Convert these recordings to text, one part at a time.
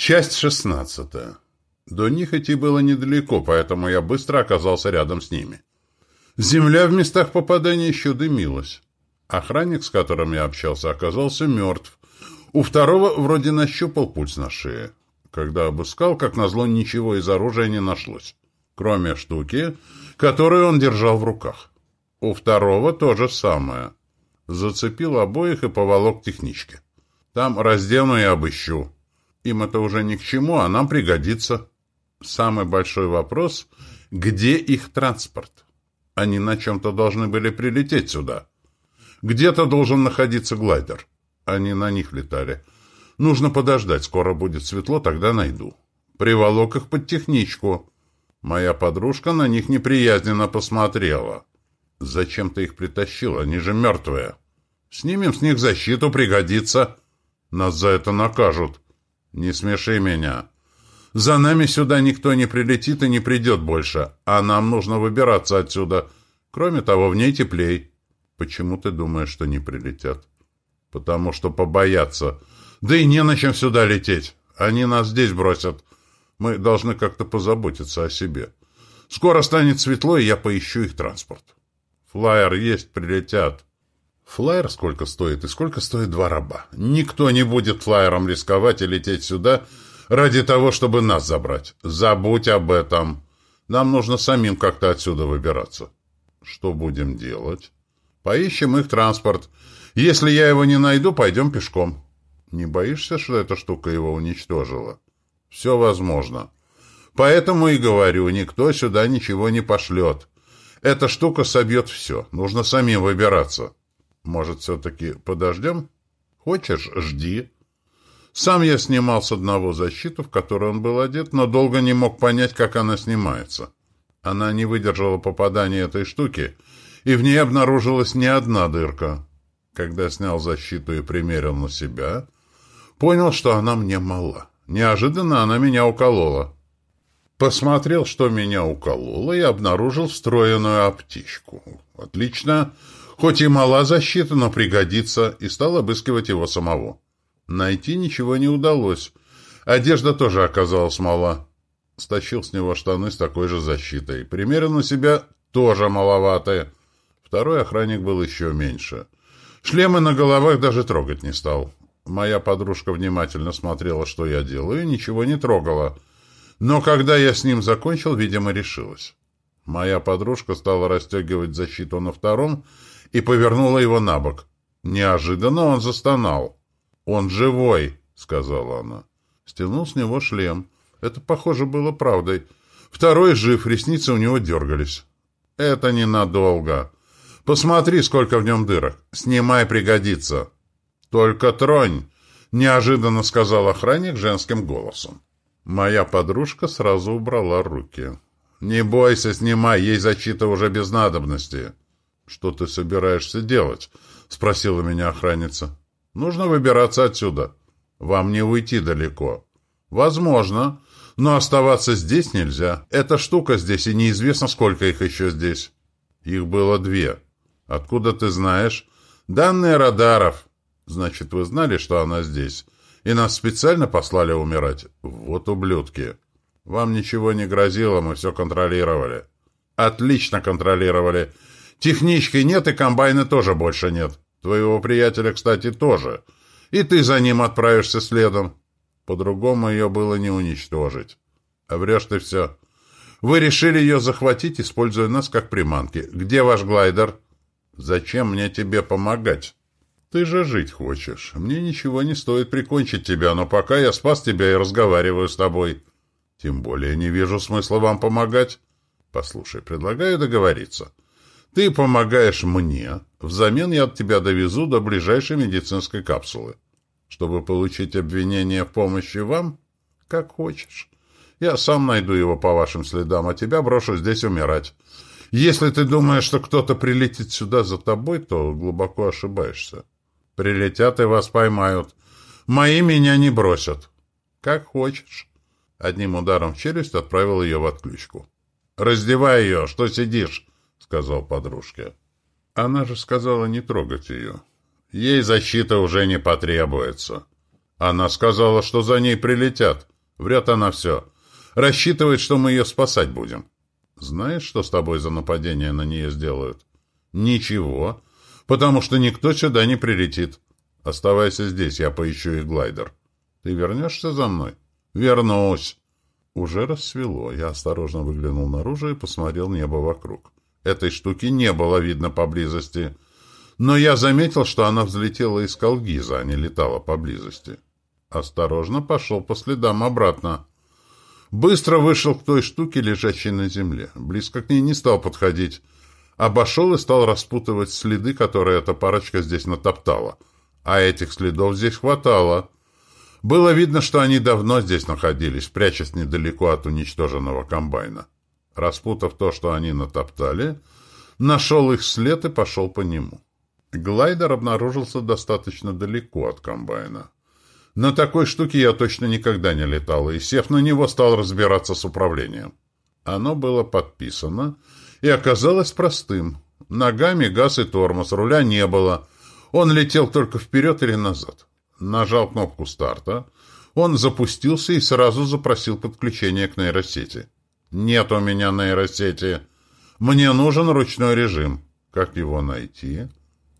Часть шестнадцатая. До них идти было недалеко, поэтому я быстро оказался рядом с ними. Земля в местах попадания еще дымилась. Охранник, с которым я общался, оказался мертв. У второго вроде нащупал пульс на шее. Когда обыскал, как назло, ничего из оружия не нашлось, кроме штуки, которую он держал в руках. У второго то же самое. Зацепил обоих и поволок технички. Там раздену и обыщу. Им это уже ни к чему, а нам пригодится. Самый большой вопрос — где их транспорт? Они на чем-то должны были прилететь сюда. Где-то должен находиться глайдер. Они на них летали. Нужно подождать, скоро будет светло, тогда найду. Приволок их под техничку. Моя подружка на них неприязненно посмотрела. Зачем ты их притащил? Они же мертвые. Снимем с них защиту, пригодится. Нас за это накажут. Не смеши меня. За нами сюда никто не прилетит и не придет больше, а нам нужно выбираться отсюда. Кроме того, в ней теплей. Почему ты думаешь, что не прилетят? Потому что побоятся. Да и не на чем сюда лететь. Они нас здесь бросят. Мы должны как-то позаботиться о себе. Скоро станет светло, и я поищу их транспорт. Флайер есть, прилетят. Флайер сколько стоит и сколько стоит два раба? Никто не будет флайером рисковать и лететь сюда ради того, чтобы нас забрать. Забудь об этом. Нам нужно самим как-то отсюда выбираться. Что будем делать? Поищем их транспорт. Если я его не найду, пойдем пешком. Не боишься, что эта штука его уничтожила? Все возможно. Поэтому и говорю, никто сюда ничего не пошлет. Эта штука собьет все. Нужно самим выбираться. Может, все-таки подождем? Хочешь, жди. Сам я снимал с одного защиту, в которой он был одет, но долго не мог понять, как она снимается. Она не выдержала попадания этой штуки, и в ней обнаружилась не одна дырка. Когда снял защиту и примерил на себя, понял, что она мне мала. Неожиданно она меня уколола. Посмотрел, что меня укололо, и обнаружил встроенную аптечку. Отлично. Хоть и мала защита, но пригодится, и стал обыскивать его самого. Найти ничего не удалось. Одежда тоже оказалась мала. Стащил с него штаны с такой же защитой. Примерил на себя тоже маловатые. Второй охранник был еще меньше. Шлемы на головах даже трогать не стал. Моя подружка внимательно смотрела, что я делаю, и ничего не трогала. Но когда я с ним закончил, видимо, решилась. Моя подружка стала расстегивать защиту на втором и повернула его на бок. Неожиданно он застонал. «Он живой!» — сказала она. Стянул с него шлем. Это, похоже, было правдой. Второй жив, ресницы у него дергались. «Это ненадолго. Посмотри, сколько в нем дырок. Снимай, пригодится». «Только тронь!» — неожиданно сказал охранник женским голосом. Моя подружка сразу убрала руки. «Не бойся, снимай, ей защита уже без надобности». «Что ты собираешься делать?» — спросила меня охранница. «Нужно выбираться отсюда. Вам не уйти далеко». «Возможно, но оставаться здесь нельзя. Эта штука здесь, и неизвестно, сколько их еще здесь». «Их было две». «Откуда ты знаешь?» «Данные радаров». «Значит, вы знали, что она здесь?» «И нас специально послали умирать?» «Вот ублюдки». «Вам ничего не грозило, мы все контролировали». «Отлично контролировали. Технички нет, и комбайна тоже больше нет. Твоего приятеля, кстати, тоже. И ты за ним отправишься следом. По-другому ее было не уничтожить. А врешь ты все. Вы решили ее захватить, используя нас как приманки. Где ваш глайдер? Зачем мне тебе помогать? Ты же жить хочешь. Мне ничего не стоит прикончить тебя, но пока я спас тебя и разговариваю с тобой. Тем более не вижу смысла вам помогать. Послушай, предлагаю договориться. Ты помогаешь мне, взамен я от тебя довезу до ближайшей медицинской капсулы. Чтобы получить обвинение в помощи вам? Как хочешь. Я сам найду его по вашим следам, а тебя брошу здесь умирать. Если ты думаешь, что кто-то прилетит сюда за тобой, то глубоко ошибаешься. Прилетят и вас поймают. Мои меня не бросят. Как хочешь. Одним ударом в челюсть отправил ее в отключку. «Раздевай ее! Что сидишь?» — сказал подружке. Она же сказала не трогать ее. Ей защита уже не потребуется. Она сказала, что за ней прилетят. Врет она все. Рассчитывает, что мы ее спасать будем. Знаешь, что с тобой за нападение на нее сделают? Ничего, потому что никто сюда не прилетит. Оставайся здесь, я поищу их глайдер. Ты вернешься за мной? Вернусь. Уже рассвело. Я осторожно выглянул наружу и посмотрел небо вокруг. Этой штуки не было видно поблизости. Но я заметил, что она взлетела из Колгиза, а не летала поблизости. Осторожно пошел по следам обратно. Быстро вышел к той штуке, лежащей на земле. Близко к ней не стал подходить. Обошел и стал распутывать следы, которые эта парочка здесь натоптала. А этих следов здесь хватало. Было видно, что они давно здесь находились, прячась недалеко от уничтоженного комбайна. Распутав то, что они натоптали, нашел их след и пошел по нему. Глайдер обнаружился достаточно далеко от комбайна. На такой штуке я точно никогда не летал, и, сев на него, стал разбираться с управлением. Оно было подписано и оказалось простым. Ногами газ и тормоз, руля не было. Он летел только вперед или назад. Нажал кнопку старта. Он запустился и сразу запросил подключение к нейросети. «Нет у меня нейросети. Мне нужен ручной режим. Как его найти?»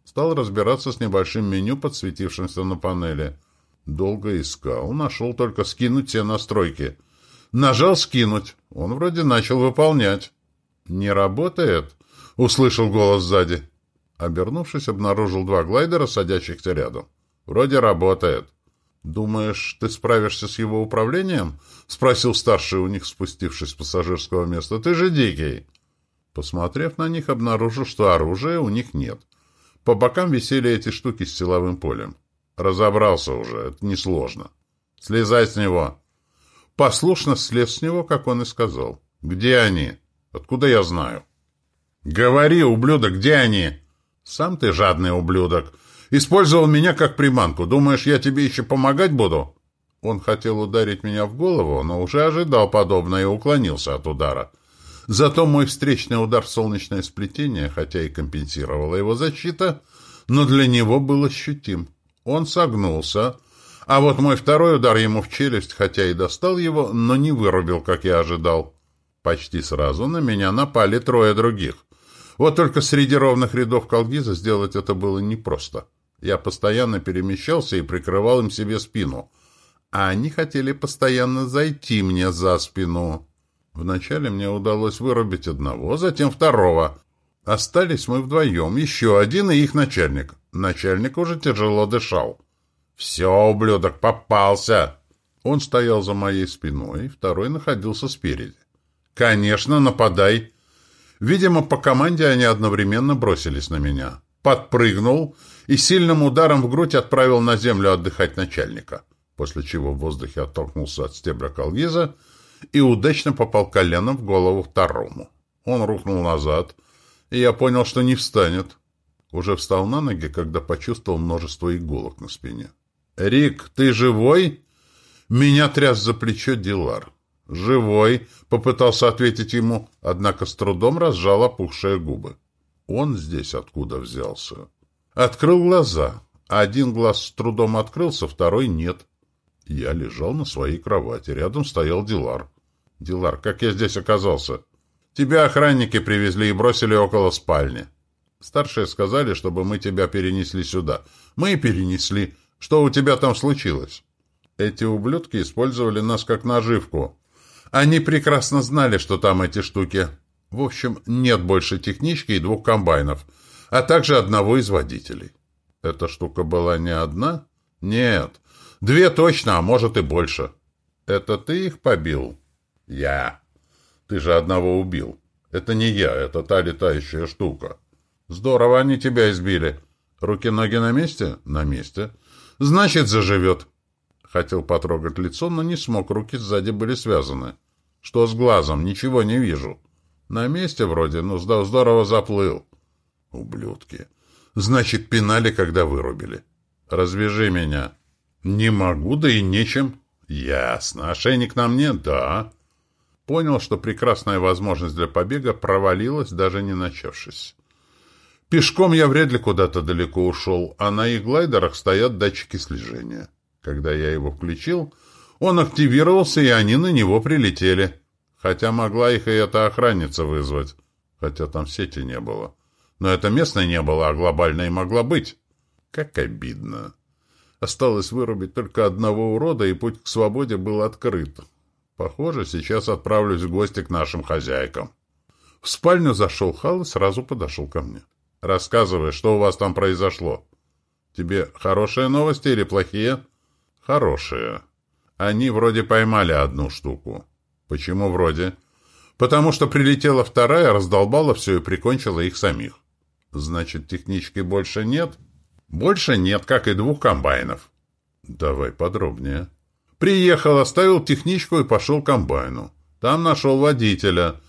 Стал разбираться с небольшим меню, подсветившимся на панели. Долго искал, нашел только скинуть все настройки. Нажал «скинуть». Он вроде начал выполнять. «Не работает?» — услышал голос сзади. Обернувшись, обнаружил два глайдера, садящихся рядом. «Вроде работает». «Думаешь, ты справишься с его управлением?» — спросил старший у них, спустившись с пассажирского места. «Ты же дикий!» Посмотрев на них, обнаружил, что оружия у них нет. По бокам висели эти штуки с силовым полем. Разобрался уже, это несложно. Слезай с него. Послушно слез с него, как он и сказал. Где они? Откуда я знаю? Говори, ублюдок, где они? Сам ты жадный ублюдок. Использовал меня как приманку. Думаешь, я тебе еще помогать буду? Он хотел ударить меня в голову, но уже ожидал подобное и уклонился от удара. Зато мой встречный удар в солнечное сплетение, хотя и компенсировала его защита, но для него был ощутим. Он согнулся, а вот мой второй удар ему в челюсть, хотя и достал его, но не вырубил, как я ожидал. Почти сразу на меня напали трое других. Вот только среди ровных рядов колгиза сделать это было непросто. Я постоянно перемещался и прикрывал им себе спину. А они хотели постоянно зайти мне за спину. Вначале мне удалось вырубить одного, затем второго. Остались мы вдвоем, еще один и их начальник. Начальник уже тяжело дышал. «Все, ублюдок, попался!» Он стоял за моей спиной, второй находился спереди. «Конечно, нападай!» Видимо, по команде они одновременно бросились на меня. Подпрыгнул и сильным ударом в грудь отправил на землю отдыхать начальника, после чего в воздухе оттолкнулся от стебля колгиза и удачно попал коленом в голову второму. Он рухнул назад, и я понял, что не встанет. Уже встал на ноги, когда почувствовал множество иголок на спине. «Рик, ты живой?» Меня тряс за плечо Дилар. «Живой», — попытался ответить ему, однако с трудом разжал опухшие губы. «Он здесь откуда взялся?» Открыл глаза. Один глаз с трудом открылся, второй нет. Я лежал на своей кровати. Рядом стоял Дилар. «Дилар, как я здесь оказался?» «Тебя охранники привезли и бросили около спальни». Старшие сказали, чтобы мы тебя перенесли сюда. Мы и перенесли. Что у тебя там случилось? Эти ублюдки использовали нас как наживку. Они прекрасно знали, что там эти штуки. В общем, нет больше технички и двух комбайнов, а также одного из водителей. Эта штука была не одна? Нет. Две точно, а может и больше. Это ты их побил? Я. Ты же одного убил. Это не я, это та летающая штука. Здорово они тебя избили. Руки-ноги на месте? На месте. Значит, заживет. Хотел потрогать лицо, но не смог, руки сзади были связаны. Что с глазом? Ничего не вижу. На месте вроде, но здорово заплыл. Ублюдки. Значит, пинали, когда вырубили. Развяжи меня. Не могу, да и нечем. Ясно. Ошейник на мне? Да. Понял, что прекрасная возможность для побега провалилась, даже не начавшись. Пешком я вряд ли куда-то далеко ушел, а на их глайдерах стоят датчики слежения. Когда я его включил, Он активировался, и они на него прилетели. Хотя могла их и эта охранница вызвать. Хотя там сети не было. Но это местной не было, а глобальной могла быть. Как обидно. Осталось вырубить только одного урода, и путь к свободе был открыт. Похоже, сейчас отправлюсь в гости к нашим хозяйкам. В спальню зашел Хал и сразу подошел ко мне. «Рассказывай, что у вас там произошло?» «Тебе хорошие новости или плохие?» «Хорошие. Они вроде поймали одну штуку». «Почему вроде?» «Потому что прилетела вторая, раздолбала все и прикончила их самих». «Значит, технички больше нет?» «Больше нет, как и двух комбайнов». «Давай подробнее». «Приехал, оставил техничку и пошел к комбайну. Там нашел водителя».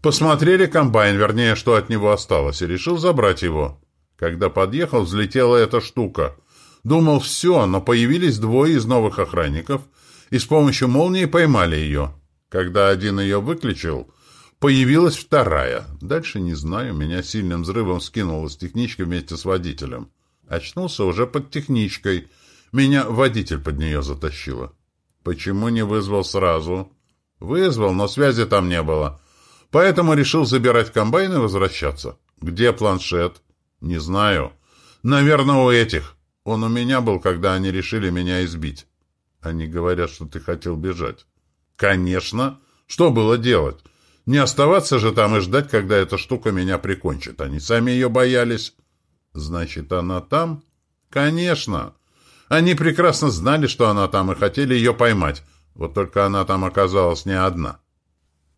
Посмотрели комбайн, вернее, что от него осталось, и решил забрать его. Когда подъехал, взлетела эта штука. Думал, все, но появились двое из новых охранников, и с помощью молнии поймали ее. Когда один ее выключил, появилась вторая. Дальше не знаю, меня сильным взрывом скинула с техничкой вместе с водителем. Очнулся уже под техничкой. Меня водитель под нее затащила. Почему не вызвал сразу? Вызвал, но связи там не было. Поэтому решил забирать комбайн и возвращаться. Где планшет? Не знаю. Наверное, у этих. Он у меня был, когда они решили меня избить. Они говорят, что ты хотел бежать. Конечно. Что было делать? Не оставаться же там и ждать, когда эта штука меня прикончит. Они сами ее боялись. Значит, она там? Конечно. Они прекрасно знали, что она там, и хотели ее поймать. Вот только она там оказалась не одна.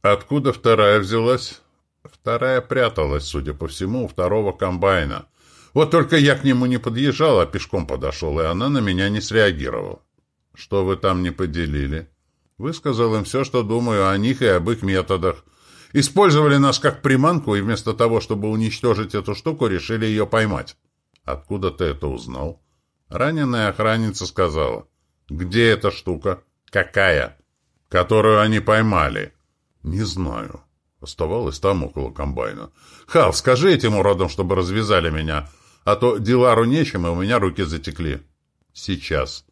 Откуда вторая взялась? Вторая пряталась, судя по всему, у второго комбайна. Вот только я к нему не подъезжал, а пешком подошел, и она на меня не среагировала. Что вы там не поделили? Высказал им все, что думаю о них и об их методах. Использовали нас как приманку, и вместо того, чтобы уничтожить эту штуку, решили ее поймать. Откуда ты это узнал? Раненая охранница сказала. Где эта штука? Какая? Которую они поймали. «Не знаю». Оставалось там, около комбайна. «Хал, скажи этим уродам, чтобы развязали меня, а то Дилару нечем, и у меня руки затекли». «Сейчас».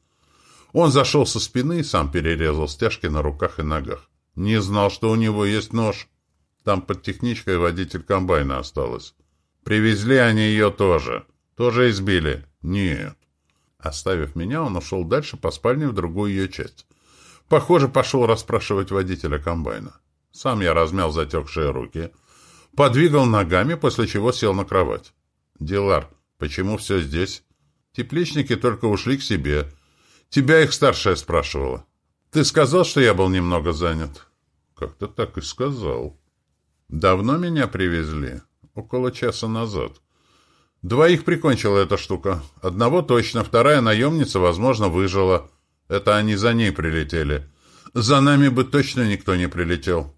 Он зашел со спины и сам перерезал стяжки на руках и ногах. Не знал, что у него есть нож. Там под техничкой водитель комбайна осталась. Привезли они ее тоже. Тоже избили? Нет. Оставив меня, он ушел дальше по спальне в другую ее часть. Похоже, пошел расспрашивать водителя комбайна. Сам я размял затекшие руки, подвигал ногами, после чего сел на кровать. «Дилар, почему все здесь?» «Тепличники только ушли к себе. Тебя их старшая спрашивала. Ты сказал, что я был немного занят?» «Как-то так и сказал». «Давно меня привезли?» «Около часа назад». «Двоих прикончила эта штука. Одного точно, вторая наемница, возможно, выжила. Это они за ней прилетели. За нами бы точно никто не прилетел».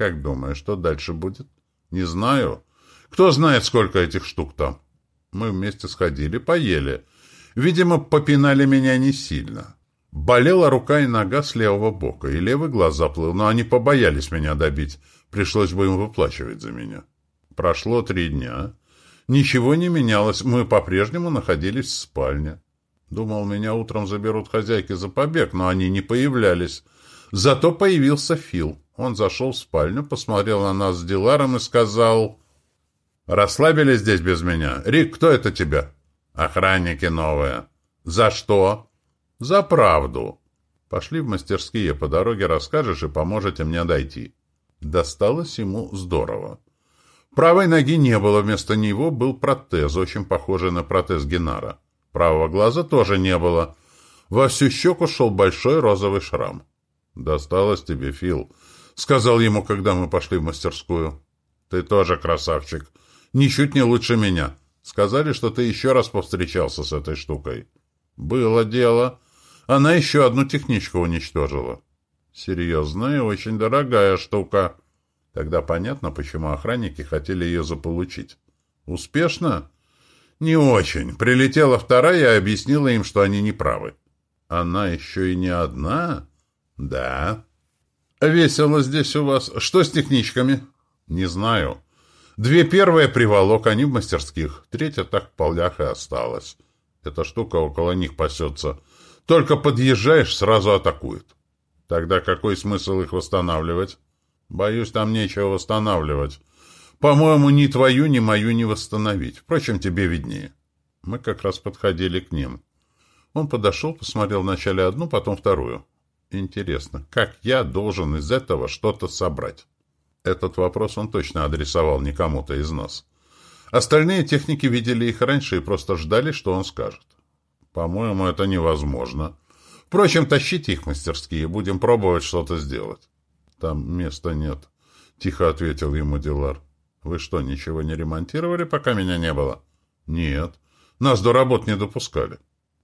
Как думаешь, что дальше будет? Не знаю. Кто знает, сколько этих штук там? Мы вместе сходили, поели. Видимо, попинали меня не сильно. Болела рука и нога с левого бока, и левый глаз заплыл, но они побоялись меня добить. Пришлось бы им выплачивать за меня. Прошло три дня. Ничего не менялось, мы по-прежнему находились в спальне. Думал, меня утром заберут хозяйки за побег, но они не появлялись. Зато появился Фил. Он зашел в спальню, посмотрел на нас с Диларом и сказал... «Расслабились здесь без меня? Рик, кто это тебя?» «Охранники новые». «За что?» «За правду». «Пошли в мастерские, по дороге расскажешь и поможете мне дойти». Досталось ему здорово. Правой ноги не было, вместо него был протез, очень похожий на протез Генара. Правого глаза тоже не было. Во всю щеку шел большой розовый шрам. «Досталось тебе, Фил», — сказал ему, когда мы пошли в мастерскую. «Ты тоже красавчик. Ничуть не лучше меня. Сказали, что ты еще раз повстречался с этой штукой». «Было дело. Она еще одну техничку уничтожила». «Серьезная и очень дорогая штука». Тогда понятно, почему охранники хотели ее заполучить. «Успешно?» «Не очень. Прилетела вторая и объяснила им, что они не правы». «Она еще и не одна?» «Да». «Весело здесь у вас. Что с техничками?» «Не знаю. Две первые приволок, они в мастерских. Третья так в полях и осталась. Эта штука около них пасется. Только подъезжаешь, сразу атакует». Тогда какой смысл их восстанавливать? Боюсь, там нечего восстанавливать. По-моему, ни твою, ни мою не восстановить. Впрочем, тебе виднее. Мы как раз подходили к ним. Он подошел, посмотрел вначале одну, потом вторую. Интересно, как я должен из этого что-то собрать? Этот вопрос он точно адресовал не кому-то из нас. Остальные техники видели их раньше и просто ждали, что он скажет. По-моему, это невозможно. Впрочем, тащите их мастерские, будем пробовать что-то сделать. Там места нет, — тихо ответил ему Дилар. Вы что, ничего не ремонтировали, пока меня не было? Нет. Нас до работ не допускали.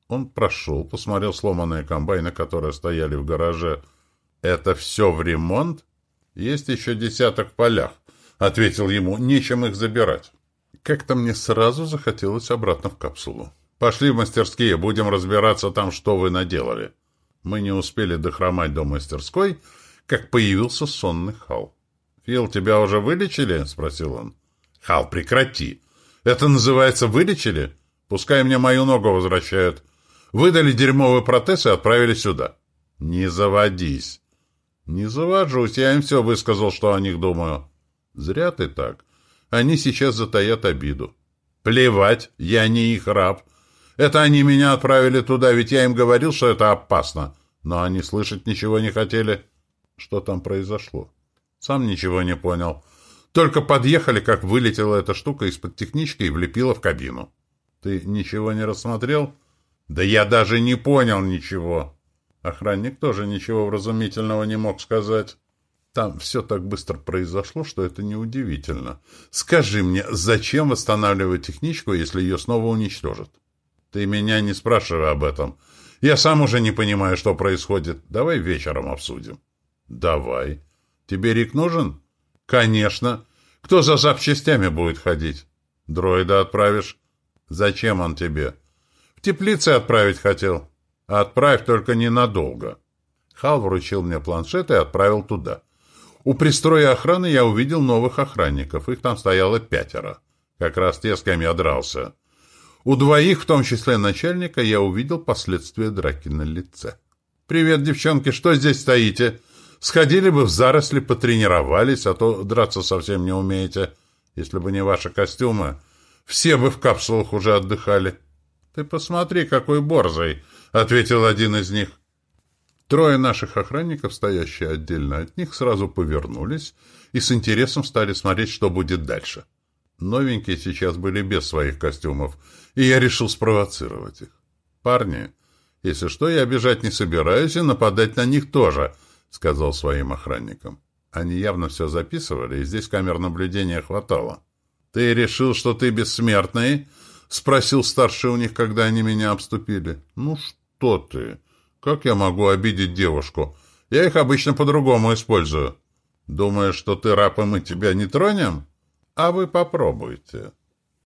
Он прошел, посмотрел сломанные комбайны, которые стояли в гараже. Это все в ремонт? Есть еще десяток в полях, — ответил ему. Нечем их забирать. Как-то мне сразу захотелось обратно в капсулу. Пошли в мастерские, будем разбираться там, что вы наделали. Мы не успели дохромать до мастерской, как появился сонный Хал. «Фил, тебя уже вылечили?» — спросил он. «Хал, прекрати! Это называется вылечили? Пускай мне мою ногу возвращают. Выдали дерьмовый протез и отправили сюда». «Не заводись!» «Не завожусь, я им все высказал, что о них думаю». «Зря ты так. Они сейчас затаят обиду». «Плевать, я не их раб. Это они меня отправили туда, ведь я им говорил, что это опасно. Но они слышать ничего не хотели». «Что там произошло?» Сам ничего не понял. Только подъехали, как вылетела эта штука из-под технички и влепила в кабину. Ты ничего не рассмотрел? Да я даже не понял ничего. Охранник тоже ничего вразумительного не мог сказать. Там все так быстро произошло, что это неудивительно. Скажи мне, зачем восстанавливать техничку, если ее снова уничтожат? Ты меня не спрашивай об этом. Я сам уже не понимаю, что происходит. Давай вечером обсудим. Давай. Тебе Рик нужен? Конечно. Кто за запчастями будет ходить? Дроида отправишь? Зачем он тебе? В теплице отправить хотел. Отправь только ненадолго. Хал вручил мне планшет и отправил туда. У пристроя охраны я увидел новых охранников. Их там стояло пятеро. Как раз те, с кем я дрался. У двоих, в том числе начальника, я увидел последствия драки на лице. «Привет, девчонки, что здесь стоите?» Сходили бы в заросли, потренировались, а то драться совсем не умеете. Если бы не ваши костюмы, все бы в капсулах уже отдыхали. — Ты посмотри, какой борзый, — ответил один из них. Трое наших охранников, стоящие отдельно от них, сразу повернулись и с интересом стали смотреть, что будет дальше. Новенькие сейчас были без своих костюмов, и я решил спровоцировать их. «Парни, если что, я бежать не собираюсь и нападать на них тоже», — сказал своим охранникам. Они явно все записывали, и здесь камер наблюдения хватало. «Ты решил, что ты бессмертный?» — спросил старший у них, когда они меня обступили. «Ну что ты? Как я могу обидеть девушку? Я их обычно по-другому использую. Думаешь, что ты раб, и мы тебя не тронем? А вы попробуйте».